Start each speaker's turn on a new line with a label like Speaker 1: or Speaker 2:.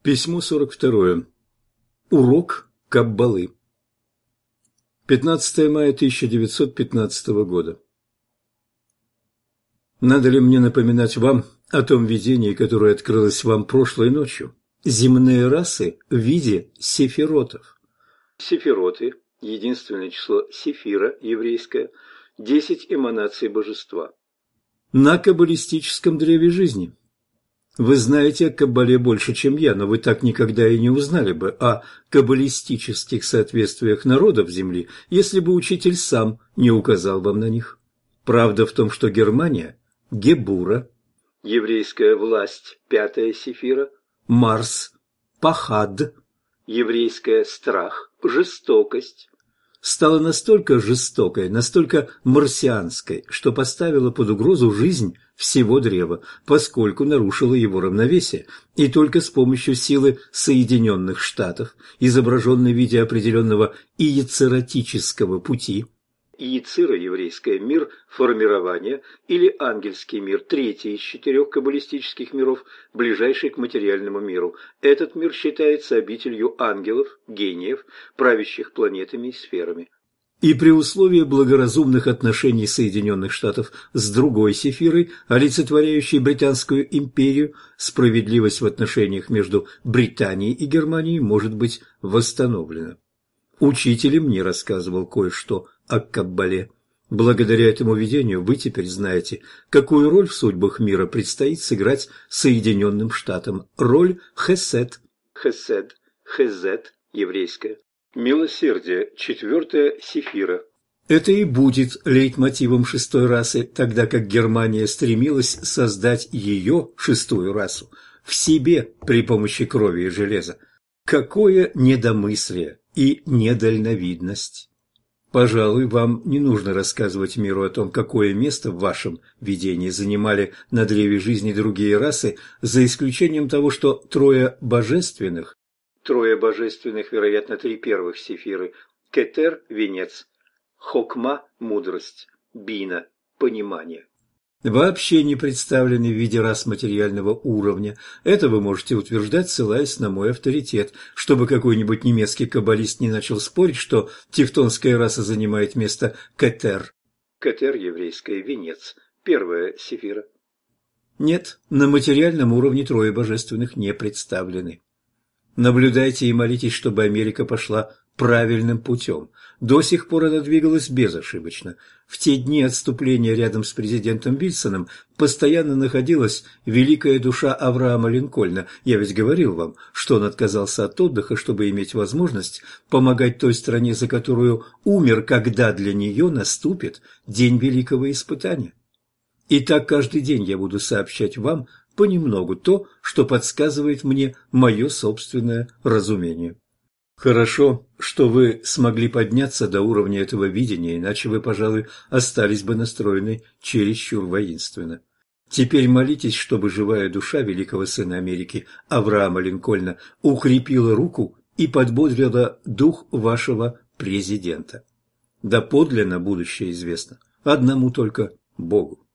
Speaker 1: Письмо 42. Урок Каббалы. 15 мая 1915 года. Надо ли мне напоминать вам о том видении, которое открылось вам прошлой ночью? Земные расы в виде сефиротов. Сефироты – единственное число сефира еврейское, десять эманаций божества. На каббалистическом древе жизни – вы знаете о Каббале больше, чем я, но вы так никогда и не узнали бы о каббалистических соответствиях народов Земли, если бы учитель сам не указал вам на них. Правда в том, что Германия – Гебура, еврейская власть – пятая сефира, Марс – Пахад, еврейская страх, жестокость, стала настолько жестокой, настолько марсианской, что поставила под угрозу жизнь всего древа, поскольку нарушила его равновесие, и только с помощью силы Соединенных Штатов, изображенной в виде определенного иецератического пути, Иецира еврейское мир формирования или ангельский мир, третий из четырех каббалистических миров, ближайший к материальному миру. Этот мир считается обителью ангелов, гениев, правящих планетами и сферами. И при условии благоразумных отношений Соединенных Штатов с другой сефирой, олицетворяющей Британскую империю, справедливость в отношениях между Британией и Германией может быть восстановлена. Учитель мне рассказывал кое-что о Каббале. Благодаря этому видению вы теперь знаете, какую роль в судьбах мира предстоит сыграть Соединенным Штатам. Роль Хесед. Хесед. Хезет. Еврейская. Милосердие. Четвертая Сефира. Это и будет лейтмотивом шестой расы, тогда как Германия стремилась создать ее, шестую расу, в себе при помощи крови и железа. Какое недомыслие и недальновидность! Пожалуй, вам не нужно рассказывать миру о том, какое место в вашем видении занимали на древе жизни другие расы, за исключением того, что трое божественных, трое божественных, вероятно, три первых сефиры, Кетер – венец, Хокма – мудрость, Бина – понимание вообще не представлены в виде рас материального уровня. Это вы можете утверждать, ссылаясь на мой авторитет, чтобы какой-нибудь немецкий каббалист не начал спорить, что тевтонская раса занимает место Кетер. Кетер – еврейское венец, первая сефира. Нет, на материальном уровне трое божественных не представлены. Наблюдайте и молитесь, чтобы Америка пошла правильным путем. До сих пор она двигалась безошибочно. В те дни отступления рядом с президентом Вильсоном постоянно находилась великая душа Авраама Линкольна. Я ведь говорил вам, что он отказался от отдыха, чтобы иметь возможность помогать той стране, за которую умер, когда для нее наступит день великого испытания. И так каждый день я буду сообщать вам понемногу то, что подсказывает мне мое собственное разумение. Хорошо, что вы смогли подняться до уровня этого видения, иначе вы, пожалуй, остались бы настроены чересчур воинственно. Теперь молитесь, чтобы живая душа великого сына Америки Авраама Линкольна укрепила руку и подбодрила дух вашего президента. Да подлинно будущее известно одному только Богу.